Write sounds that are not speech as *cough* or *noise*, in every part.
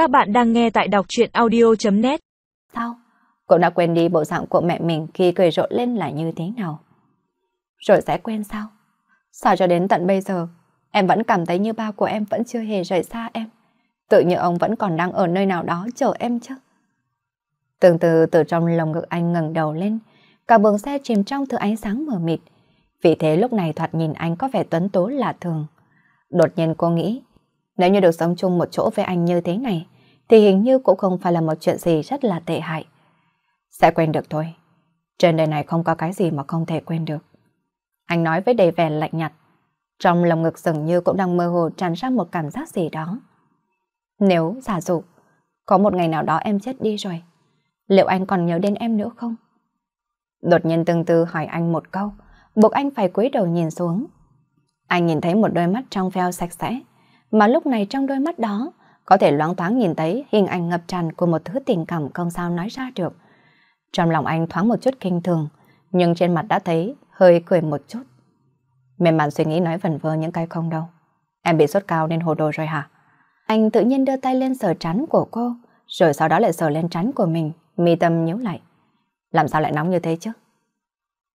Các bạn đang nghe tại đọc truyện audio.net Sao? cậu đã quên đi bộ dạng của mẹ mình khi cười rộ lên là như thế nào? Rồi sẽ quên sao? Sao cho đến tận bây giờ, em vẫn cảm thấy như ba của em vẫn chưa hề rời xa em. Tự như ông vẫn còn đang ở nơi nào đó chờ em chứ. Từng từ từ trong lồng ngực anh ngẩng đầu lên, cả buồng xe chìm trong thứ ánh sáng mờ mịt. Vì thế lúc này thoạt nhìn anh có vẻ tuấn tố lạ thường. Đột nhiên cô nghĩ, nếu như được sống chung một chỗ với anh như thế này, thì hình như cũng không phải là một chuyện gì rất là tệ hại. Sẽ quên được thôi. Trên đời này không có cái gì mà không thể quên được. Anh nói với đầy vẻ lạnh nhạt. Trong lòng ngực dường như cũng đang mơ hồ tràn ra một cảm giác gì đó. Nếu giả dụ, có một ngày nào đó em chết đi rồi, liệu anh còn nhớ đến em nữa không? Đột nhiên từng từ hỏi anh một câu, buộc anh phải cúi đầu nhìn xuống. Anh nhìn thấy một đôi mắt trong veo sạch sẽ, mà lúc này trong đôi mắt đó có thể loáng thoáng nhìn thấy hình ảnh ngập tràn của một thứ tình cảm không sao nói ra được. Trong lòng anh thoáng một chút kinh thường, nhưng trên mặt đã thấy hơi cười một chút. Mềm màn suy nghĩ nói vần vơ những cái không đâu. Em bị sốt cao nên hồ đồ rồi hả? Anh tự nhiên đưa tay lên sờ trán của cô, rồi sau đó lại sờ lên trán của mình, mi tâm nhíu lại. Làm sao lại nóng như thế chứ?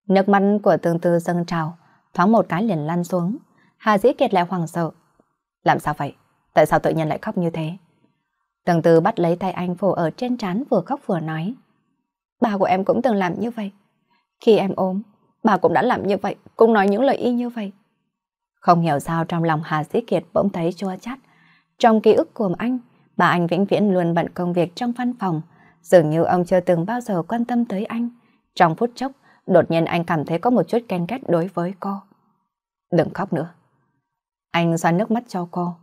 Nước mắt của tương tư dâng trào, thoáng một cái liền lăn xuống. Hà Dĩ Kiệt lại hoàng sợ. Làm sao vậy? Tại sao tự nhiên lại khóc như thế? Tương tư bắt lấy tay anh phủ ở trên trán vừa khóc vừa nói. Bà của em cũng từng làm như vậy. Khi em ốm, bà cũng đã làm như vậy, cũng nói những lời y như vậy. Không hiểu sao trong lòng Hà Dĩ Kiệt bỗng thấy chua chát. Trong ký ức của anh, bà anh vĩnh viễn luôn bận công việc trong văn phòng, dường như ông chưa từng bao giờ quan tâm tới anh. Trong phút chốc, đột nhiên anh cảm thấy có một chút ghen ghét đối với cô. Đừng khóc nữa. Anh xoa nước mắt cho cô.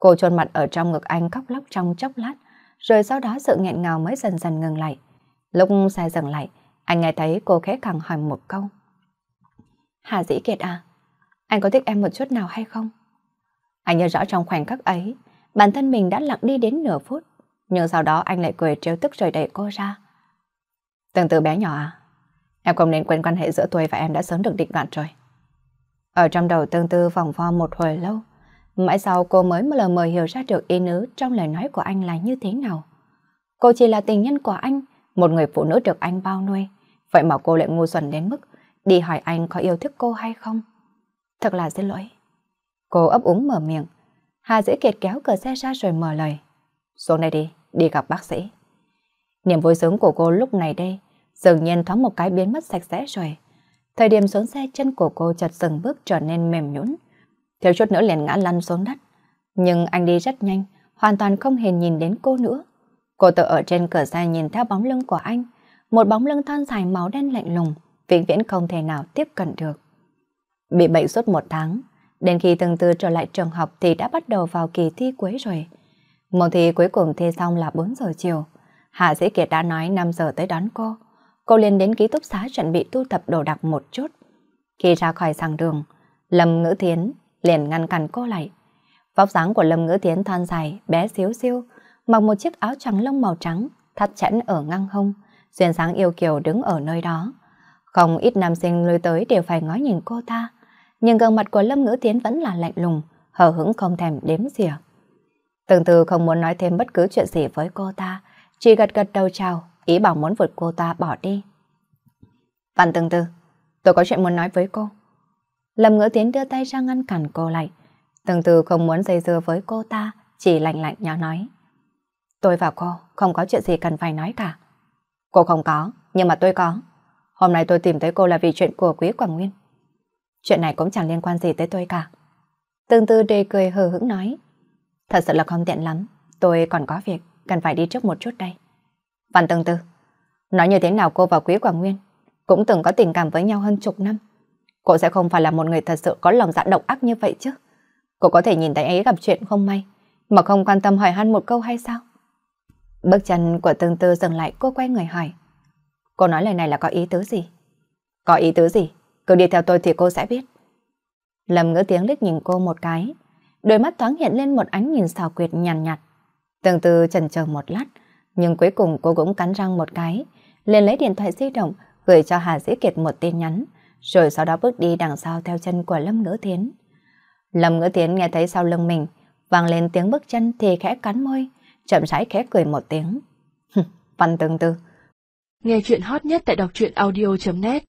Cô chôn mặt ở trong ngực anh khóc lóc trong chốc lát, rồi sau đó sự nghẹn ngào mới dần dần ngừng lại. Lúc xe dừng lại, anh nghe thấy cô khẽ khẳng hỏi một câu. Hà Dĩ Kiệt à, anh có thích em một chút nào hay không? Anh nhớ rõ trong khoảnh khắc ấy, bản thân mình đã lặng đi đến nửa phút, nhưng sau đó anh lại cười trêu tức rồi đẩy cô ra. Từng từ bé nhỏ à, em không nên quên quan hệ giữa tôi và em đã sớm được định đoạn rồi. Ở trong đầu tương tư vòng vo một hồi lâu, mãi sau cô mới lờ mờ hiểu ra được ý nữ trong lời nói của anh là như thế nào. Cô chỉ là tình nhân của anh, một người phụ nữ được anh bao nuôi. Vậy mà cô lại ngu xuẩn đến mức đi hỏi anh có yêu thích cô hay không. Thật là xin lỗi. Cô ấp úng mở miệng. Hà dễ Kiệt kéo cửa xe ra rồi mở lời. Xuống đây đi, đi gặp bác sĩ. Niềm vui sướng của cô lúc này đây dường nhiên thoáng một cái biến mất sạch sẽ rồi. Thời điểm xuống xe chân của cô chợt dừng bước trở nên mềm nhũn, thiếu chút nữa liền ngã lăn xuống đất. Nhưng anh đi rất nhanh, hoàn toàn không hề nhìn đến cô nữa. Cô tự ở trên cửa xe nhìn theo bóng lưng của anh, một bóng lưng thon dài máu đen lạnh lùng, vĩnh viễn không thể nào tiếp cận được. Bị bệnh suốt một tháng, đến khi từng từ trở lại trường học thì đã bắt đầu vào kỳ thi cuối rồi. Môn thi cuối cùng thi xong là 4 giờ chiều. Hạ Sĩ Kiệt đã nói 5 giờ tới đón cô. Cô liền đến ký túc xá chuẩn bị tu tập đồ đạc một chút. Khi ra khỏi sàng đường, Lâm Ngữ Thiến liền ngăn cản cô lại. Vóc dáng của Lâm Ngữ Thiến thon dài, bé xíu xiu, mặc một chiếc áo trắng lông màu trắng, thắt chẽn ở ngang hông, duyên dáng yêu kiều đứng ở nơi đó. Không ít nam sinh lui tới đều phải ngó nhìn cô ta, nhưng gương mặt của Lâm Ngữ Thiến vẫn là lạnh lùng, hờ hững không thèm đếm xỉa. Từng từ không muốn nói thêm bất cứ chuyện gì với cô ta, chỉ gật gật đầu chào, ý bảo muốn vượt cô ta bỏ đi. Văn từng từ, tôi có chuyện muốn nói với cô. Lâm ngữ tiến đưa tay ra ngăn cản cô lại. Từng từ không muốn dây dưa với cô ta, chỉ lạnh lạnh nhỏ nói. Tôi và cô không có chuyện gì cần phải nói cả. Cô không có, nhưng mà tôi có. Hôm nay tôi tìm tới cô là vì chuyện của Quý Quảng Nguyên. Chuyện này cũng chẳng liên quan gì tới tôi cả. Tương tư đề cười hờ hững nói. Thật sự là không tiện lắm, tôi còn có việc, cần phải đi trước một chút đây. Văn tương tư, nói như thế nào cô và Quý Quảng Nguyên cũng từng có tình cảm với nhau hơn chục năm. Cô sẽ không phải là một người thật sự có lòng dạ độc ác như vậy chứ. Cô có thể nhìn thấy ấy gặp chuyện không may, mà không quan tâm hỏi han một câu hay sao? Bước chân của tương tư dừng lại cô quay người hỏi. Cô nói lời này là có ý tứ gì? Có ý tứ gì? Cứ đi theo tôi thì cô sẽ biết. Lâm ngữ tiếng liếc nhìn cô một cái. Đôi mắt thoáng hiện lên một ánh nhìn xào quyệt nhàn nhạt, nhạt. Tương tư chần chờ một lát, nhưng cuối cùng cô cũng cắn răng một cái, liền lấy điện thoại di động gửi cho Hà Dĩ Kiệt một tin nhắn, rồi sau đó bước đi đằng sau theo chân của Lâm Ngữ Thiến. Lâm Ngữ Thiến nghe thấy sau lưng mình, vang lên tiếng bước chân thì khẽ cắn môi, chậm rãi khẽ cười một tiếng. *laughs* Văn tương tư. Nghe chuyện hot nhất tại đọc truyện audio.net